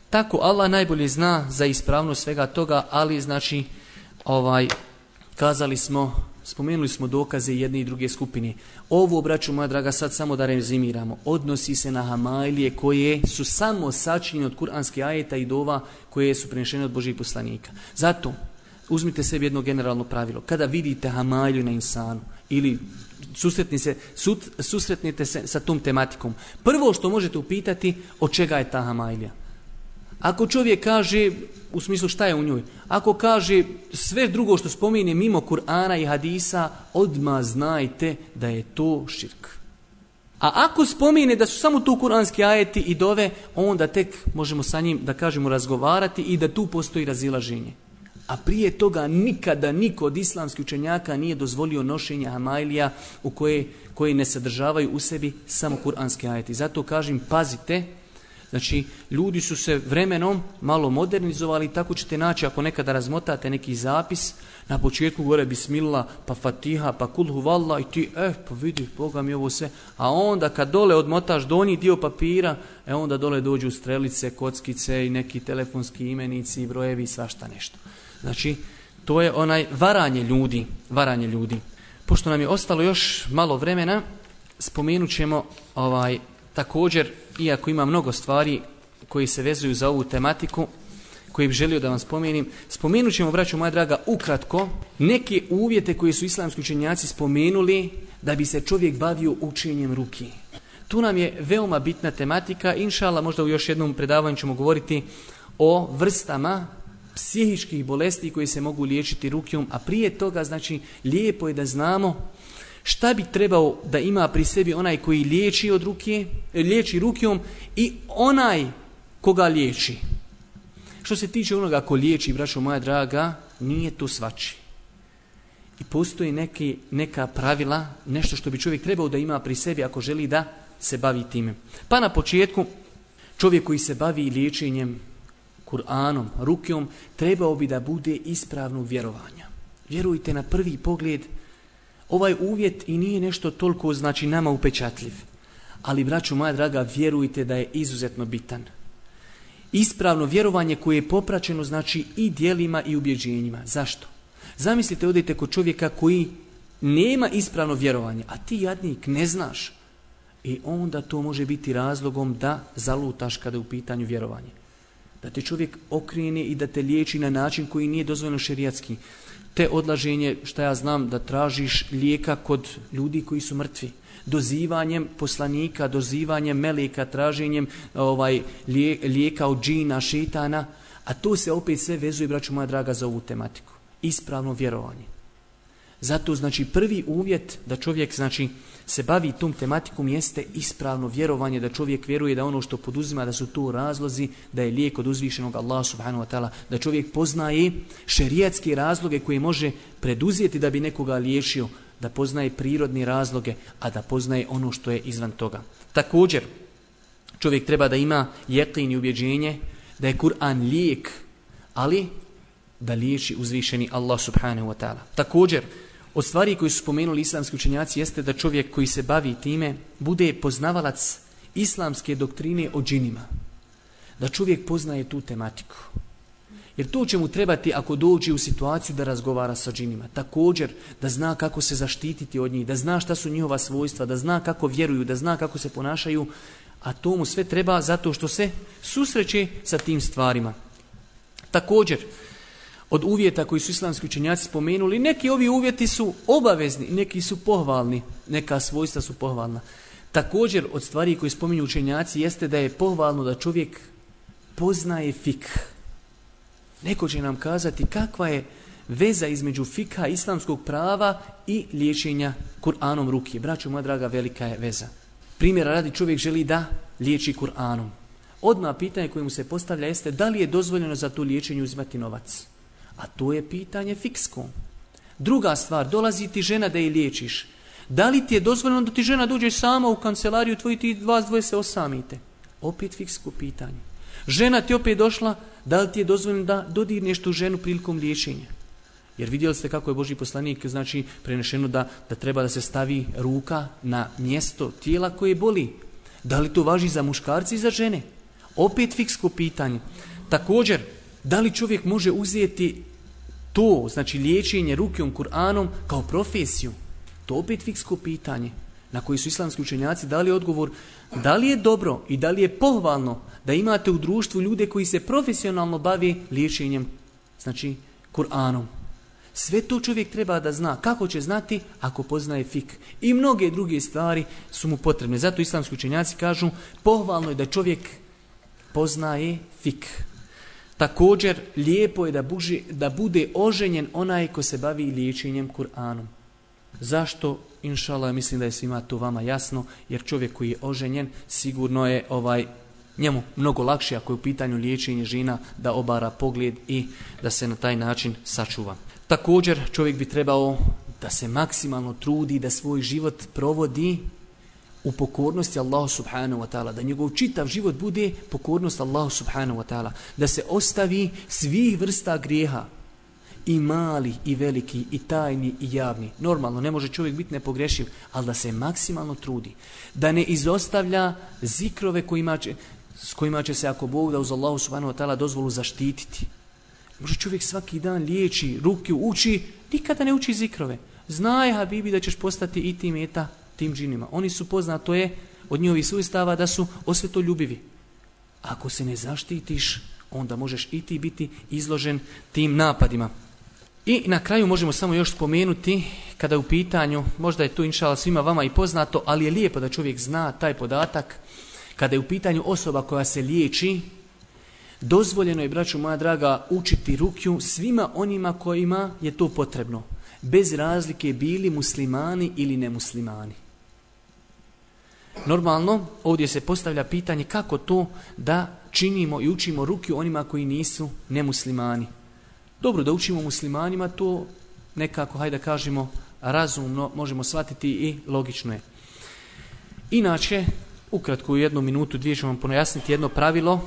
Tako Allah najbolje zna za ispravnost svega toga, ali znači ovaj kazali smo Spomenuli smo dokaze jedne i druge skupine. Ovo, braću moja draga, sad samo da rezimiramo. Odnosi se na hamajlije koje su samo sačinjene od kuranske ajeta i dova koje su prenešene od Božih poslanika. Zato, uzmite sebi jedno generalno pravilo. Kada vidite hamajlju na insanu ili susretni se, sut, susretnite se sa tom tematikom, prvo što možete upitati, od čega je ta hamajlija? Ako čovjek kaže, u smislu šta je u njoj, ako kaže sve drugo što spominje mimo Kur'ana i Hadisa, odma znajte da je to širk. A ako spomine da su samo tu kuranski ajeti i dove, onda tek možemo sa njim, da kažemo, razgovarati i da tu postoji razilaženje. A prije toga nikada niko od islamskih učenjaka nije dozvolio nošenje hamajlija u koje, koje ne sadržavaju u sebi samo kuranski ajeti. Zato kažem, pazite, Znači, ljudi su se vremenom malo modernizovali, tako ćete naći ako nekada razmotate neki zapis, na početku gore bismillah, pa fatiha, pa kulhu valla i ti, eh, pa vidi, Boga mi ovo sve. A onda kad dole odmotaš donji dio papira, e onda dole dođu strelice, kockice i neki telefonski imenici, brojevi i svašta nešto. Znači, to je onaj varanje ljudi, varanje ljudi. Pošto nam je ostalo još malo vremena, spomenut ćemo ovaj, također iako ima mnogo stvari koji se vezuju za ovu tematiku, koji bih želio da vam spomenim, spomenut ćemo, braću moja draga, ukratko, neke uvjete koje su islamski učenjaci spomenuli da bi se čovjek bavio učenjem ruki. Tu nam je veoma bitna tematika, inšala, možda u još jednom predavanju ćemo govoriti o vrstama psihičkih bolesti koje se mogu liječiti rukijom, a prije toga, znači, lijepo je da znamo Šta bi trebao da ima pri sebi onaj koji liječi od ruke, e, liječi rukijom i onaj koga liječi? Što se tiče onoga ko liječi, braćo moja draga, nije to svači. I postoji neki, neka pravila, nešto što bi čovjek trebao da ima pri sebi ako želi da se bavi time. Pa na početku, čovjek koji se bavi liječenjem Kur'anom, rukom, trebao bi da bude ispravno vjerovanja. Vjerujte na prvi pogled, ovaj uvjet i nije nešto toliko znači nama upečatljiv. Ali, braću moja draga, vjerujte da je izuzetno bitan. Ispravno vjerovanje koje je popraćeno znači i dijelima i ubjeđenjima. Zašto? Zamislite, odete kod čovjeka koji nema ispravno vjerovanje, a ti jadnik ne znaš. I onda to može biti razlogom da zalutaš kada je u pitanju vjerovanje. Da te čovjek okrene i da te liječi na način koji nije dozvoljeno šerijatski. Te odlaženje, šta ja znam, da tražiš lijeka kod ljudi koji su mrtvi. Dozivanjem poslanika, dozivanjem meleka, traženjem ovaj lijeka od džina, šitana. A to se opet sve vezuje, braću moja draga, za ovu tematiku. Ispravno vjerovanje. Zato znači prvi uvjet da čovjek znači se bavi tom tematikom jeste ispravno vjerovanje da čovjek vjeruje da ono što poduzima da su to razlozi da je lijek od uzvišenog Allaha subhanahu wa ta'ala da čovjek poznaje šerijatske razloge koje može preduzeti da bi nekoga liječio da poznaje prirodne razloge a da poznaje ono što je izvan toga. Također čovjek treba da ima jeqin i ubjeđenje da je Kur'an lijek ali da liječi uzvišeni Allah subhanahu wa ta'ala. Također Od stvari koji su spomenuli islamski učenjaci jeste da čovjek koji se bavi time bude poznavalac islamske doktrine o džinima. Da čovjek poznaje tu tematiku. Jer to će mu trebati ako dođe u situaciju da razgovara sa džinima. Također da zna kako se zaštititi od njih, da zna šta su njihova svojstva, da zna kako vjeruju, da zna kako se ponašaju. A to mu sve treba zato što se susreće sa tim stvarima. Također, od uvjeta koji su islamski učenjaci spomenuli, neki ovi uvjeti su obavezni, neki su pohvalni, neka svojstva su pohvalna. Također od stvari koje spominju učenjaci jeste da je pohvalno da čovjek poznaje fik. Neko će nam kazati kakva je veza između fika islamskog prava i liječenja Kur'anom ruke. Braćo moja draga, velika je veza. Primjera radi čovjek želi da liječi Kur'anom. Odmah pitanje koje mu se postavlja jeste da li je dozvoljeno za to liječenje uzimati novac. A to je pitanje fiksko. Druga stvar, dolazi ti žena da je liječiš. Da li ti je dozvoljeno da ti žena dođe sama u kancelariju tvoji ti vas dvoje se osamite? Opet fiksko pitanje. Žena ti opet došla, da li ti je dozvoljeno da dodirneš tu ženu prilikom liječenja? Jer vidjeli ste kako je Boži poslanik znači prenešeno da, da treba da se stavi ruka na mjesto tijela koje boli. Da li to važi za muškarci i za žene? Opet fiksko pitanje. Također, Da li čovjek može uzeti to, znači liječenje rukom Kur'anom kao profesiju? To opet fiksko pitanje na koji su islamski učenjaci dali odgovor da li je dobro i da li je pohvalno da imate u društvu ljude koji se profesionalno bavi liječenjem, znači Kur'anom. Sve to čovjek treba da zna. Kako će znati ako poznaje fik? I mnoge druge stvari su mu potrebne. Zato islamski učenjaci kažu pohvalno je da čovjek poznaje fik. Također, lijepo je da, buži, da bude oženjen onaj ko se bavi liječenjem Kur'anom. Zašto? Inšala, mislim da je svima to vama jasno, jer čovjek koji je oženjen, sigurno je ovaj njemu mnogo lakše ako je u pitanju liječenje žena da obara pogled i da se na taj način sačuva. Također, čovjek bi trebao da se maksimalno trudi da svoj život provodi u pokornosti Allahu subhanahu wa ta'ala, da njegov čitav život bude pokornost Allahu subhanahu wa ta'ala, da se ostavi svih vrsta grijeha, i mali, i veliki, i tajni, i javni. Normalno, ne može čovjek biti nepogrešiv, ali da se maksimalno trudi, da ne izostavlja zikrove kojima će, s kojima će se, ako Bog da uz Allahu subhanahu wa ta'ala dozvolu zaštititi. Može čovjek svaki dan liječi, ruke uči, nikada ne uči zikrove. Znaj, Habibi, da ćeš postati i ti meta tim džinima. Oni su poznato je od njihovih suistava da su osvetoljubivi. Ako se ne zaštitiš, onda možeš i ti biti izložen tim napadima. I na kraju možemo samo još spomenuti, kada u pitanju, možda je to inšala svima vama i poznato, ali je lijepo da čovjek zna taj podatak, kada je u pitanju osoba koja se liječi, dozvoljeno je, braću moja draga, učiti rukju svima onima kojima je to potrebno, bez razlike bili muslimani ili nemuslimani. Normalno, ovdje se postavlja pitanje kako to da činimo i učimo ruke onima koji nisu nemuslimani. Dobro, da učimo muslimanima, to nekako, hajde da kažemo, razumno možemo shvatiti i logično je. Inače, Ukratko u jednu minutu, dvije ćemo vam ponajasniti jedno pravilo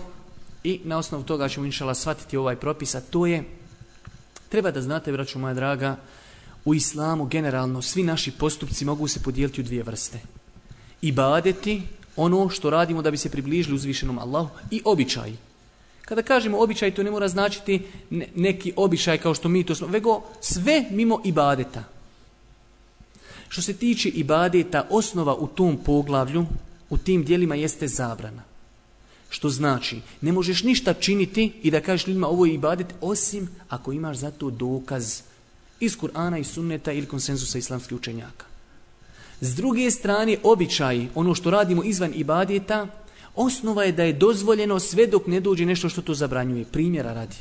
i na osnovu toga ćemo inšala shvatiti ovaj propis, a to je, treba da znate, braću moja draga, u islamu generalno svi naši postupci mogu se podijeliti u dvije vrste. Ibadeti, ono što radimo da bi se približili uzvišenom Allahu i običaji. Kada kažemo običaj, to ne mora značiti neki običaj kao što mi to smo, vego sve mimo ibadeta. Što se tiče ibadeta, osnova u tom poglavlju, u tim dijelima jeste zabrana. Što znači, ne možeš ništa činiti i da kažeš ljudima ovo je ibadet, osim ako imaš za to dokaz iz Kur'ana i sunneta ili konsenzusa islamskih učenjaka. S druge strane, običaj, ono što radimo izvan ibadeta, osnova je da je dozvoljeno sve dok ne dođe nešto što to zabranjuje. Primjera radi.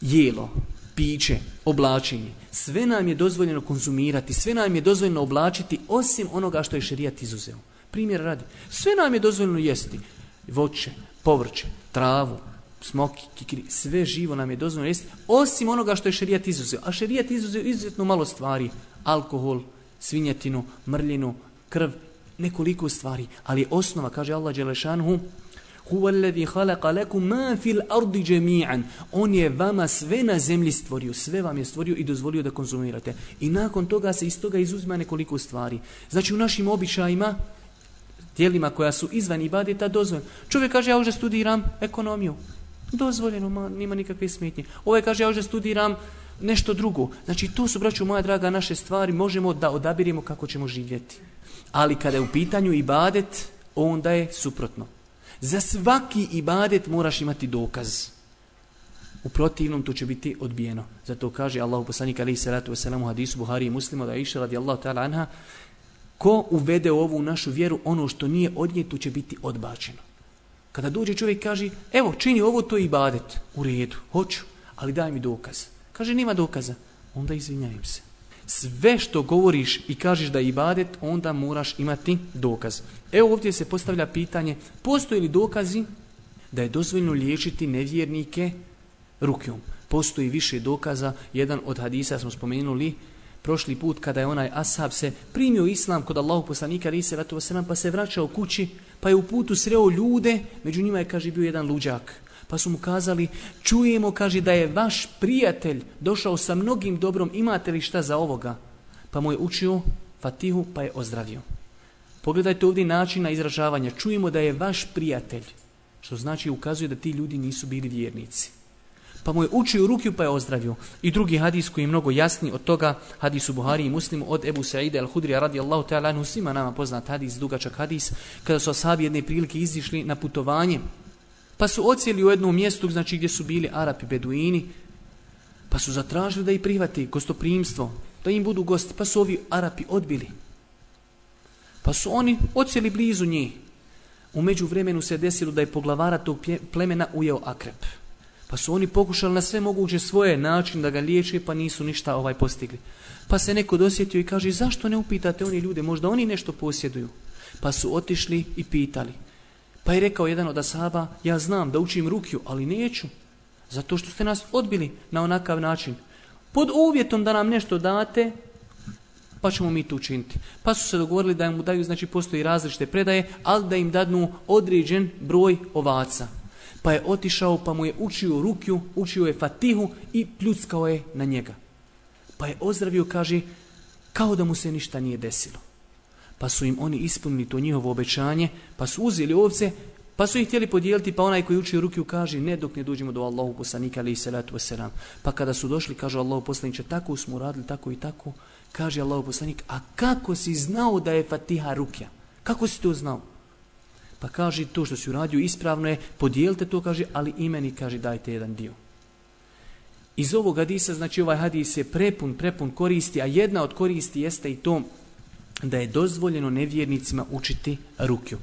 Jelo, piće, oblačenje. Sve nam je dozvoljeno konzumirati, sve nam je dozvoljeno oblačiti, osim onoga što je šerijat izuzeo. Primjer radi. Sve nam je dozvoljeno jesti. Voće, povrće, travu, smoki, kikiri, sve živo nam je dozvoljeno jesti, osim onoga što je šerijat izuzeo. A šerijat izuzeo izuzetno malo stvari. Alkohol, svinjetinu, mrljinu, krv, nekoliko stvari. Ali osnova, kaže Allah Đelešanhu, Huwa alladhi khalaqa lakum ma fil ardi jami'an. On je vama sve na zemlji stvorio, sve vam je stvorio i dozvolio da konzumirate. I nakon toga se iz toga izuzima nekoliko stvari. Znači u našim običajima, tijelima koja su izvan ibadeta, dozvoljeno. Čovjek kaže, ja už studiram ekonomiju. Dozvoljeno, ma, nima nikakve smetnje. Ovo kaže, ja už studiram nešto drugo. Znači, to su, braću moja draga, naše stvari, možemo da odabirimo kako ćemo živjeti. Ali kada je u pitanju ibadet, onda je suprotno. Za svaki ibadet moraš imati dokaz. U protivnom to će biti odbijeno. Zato kaže Allahu poslanik alaihi salatu vesselam u hadisu Buhari i Muslima da iša radijallahu ta'ala anha ko uvede ovu našu vjeru ono što nije od nje, to će biti odbačeno. Kada dođe čovjek kaže evo čini ovo to ibadet u redu, hoću, ali daj mi dokaz. Kaže nima dokaza. Onda izvinjajem se. Sve što govoriš i kažeš da je ibadet, onda moraš imati dokaz. Evo ovdje se postavlja pitanje, postoji li dokazi da je dozvoljno liječiti nevjernike rukjom? Postoji više dokaza, jedan od hadisa smo spomenuli, prošli put kada je onaj ashab se primio islam kod Allahu poslanika Rise Ratu pa se vraćao kući, pa je u putu sreo ljude, među njima je, kaže, bio jedan luđak. Pa su mu kazali, čujemo, kaže, da je vaš prijatelj došao sa mnogim dobrom, imate li šta za ovoga? Pa mu je učio Fatihu, pa je ozdravio. Pogledajte ovdje načina izražavanja. Čujemo da je vaš prijatelj, što znači ukazuje da ti ljudi nisu bili vjernici. Pa mu je učio rukju, pa je ozdravio. I drugi hadis koji je mnogo jasni od toga, hadisu Buhari i Muslimu, od Ebu Sa'ide al-Hudrija radijallahu ta'ala, anhu svima nama poznat hadis, dugačak hadis, kada su ashabi jedne prilike izišli na putovanje, Pa su ocijeli u jednom mjestu, znači gdje su bili Arapi, Beduini, pa su zatražili da ih prihvati gostoprimstvo, da im budu gosti, pa su ovi Arapi odbili. Pa su oni ocijeli blizu njih. Umeđu vremenu se desilo da je poglavara tog plemena ujeo akrep. Pa su oni pokušali na sve moguće svoje način da ga liječe, pa nisu ništa ovaj postigli. Pa se neko dosjetio i kaže, zašto ne upitate oni ljude, možda oni nešto posjeduju. Pa su otišli i pitali. Pa je rekao jedan od asaba, ja znam da učim rukiju, ali neću. Zato što ste nas odbili na onakav način. Pod uvjetom da nam nešto date, pa ćemo mi to učiniti. Pa su se dogovorili da mu daju, znači postoji različite predaje, ali da im dadnu određen broj ovaca. Pa je otišao, pa mu je učio rukju, učio je fatihu i pljuckao je na njega. Pa je ozdravio, kaže, kao da mu se ništa nije desilo pa su im oni ispunili to njihovo obećanje, pa su uzeli ovce, pa su ih htjeli podijeliti, pa onaj koji uči ruke kaže, ne dok ne dođemo do Allahu poslanika, ali i salatu wasalam. Pa kada su došli, kaže Allahu poslaniče, tako smo radili, tako i tako, kaže Allahu poslanik, a kako si znao da je Fatiha rukja? Kako si to znao? Pa kaže, to što si uradio ispravno je, podijelite to, kaže, ali imeni, kaže, dajte jedan dio. Iz ovog hadisa, znači ovaj hadis je prepun, prepun koristi, a jedna od koristi jeste i to da je dozvoljeno nevjernicima učiti rukju.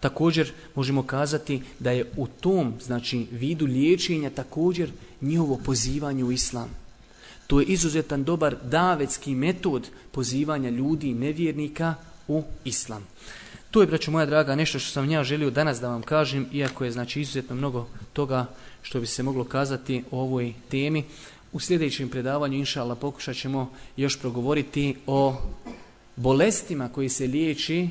Također možemo kazati da je u tom znači vidu liječenja također njihovo pozivanje u islam. To je izuzetan dobar davetski metod pozivanja ljudi i nevjernika u islam. To je, braćo moja draga, nešto što sam ja želio danas da vam kažem, iako je znači izuzetno mnogo toga što bi se moglo kazati o ovoj temi. U sljedećem predavanju, inša Allah, pokušat ćemo još progovoriti o bolestima koji se liječi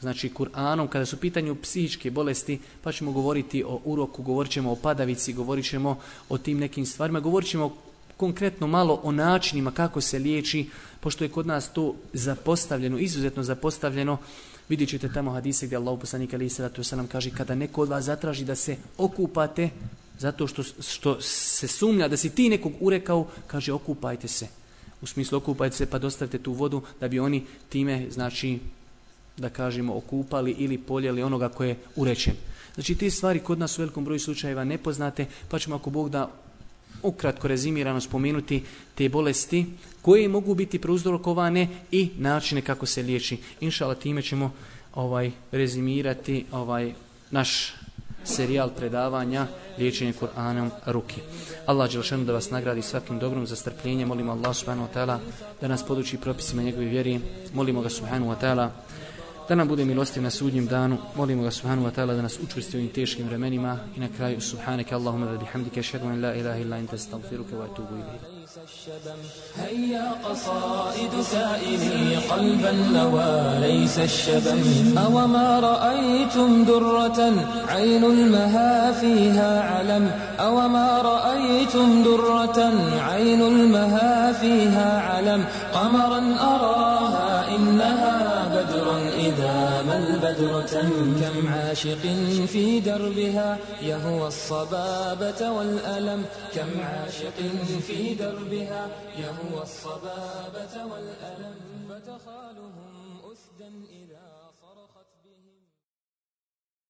znači Kur'anom, kada su pitanju psihičke bolesti, pa ćemo govoriti o uroku, govorit ćemo o padavici, govorit ćemo o tim nekim stvarima, govorit ćemo konkretno malo o načinima kako se liječi, pošto je kod nas to zapostavljeno, izuzetno zapostavljeno, vidjet ćete tamo hadise gdje Allah poslanik ali se to nam kaže kada neko od vas zatraži da se okupate zato što, što se sumnja da si ti nekog urekao, kaže okupajte se. U smislu okupajte se pa dostavite tu vodu da bi oni time, znači, da kažemo, okupali ili poljeli onoga koje je urečen. Znači, te stvari kod nas u velikom broju slučajeva nepoznate, pa ćemo ako Bog da ukratko rezimirano spomenuti te bolesti koje mogu biti prouzrokovane i načine kako se liječi. Inšala time ćemo ovaj rezimirati ovaj naš serijal predavanja liječenje Kur'anom ruki. Allah Đelšanu da vas nagradi svakim dobrom za strpljenje. Molimo Allah subhanahu wa ta'ala da nas poduči propisima njegove vjeri. Molimo ga subhanahu wa ta'ala da nam bude milostiv na sudnjem danu. Molimo ga subhanahu wa ta'ala da nas učvrsti u ovim teškim vremenima i na kraju subhanaka Allahumma wa bihamdika ashhadu an la ilaha illa anta astaghfiruka wa atubu ilayk. هيا قصائد سائلي قلبا نوى ليس الشبم أوما رأيتم درة عين المها فيها علم أوما رأيتم درة عين المها فيها علم قمرا أراها كم عاشق في دربها يهوى الصبابة والألم كم عاشق في دربها يهوى الصبابة والألم إذا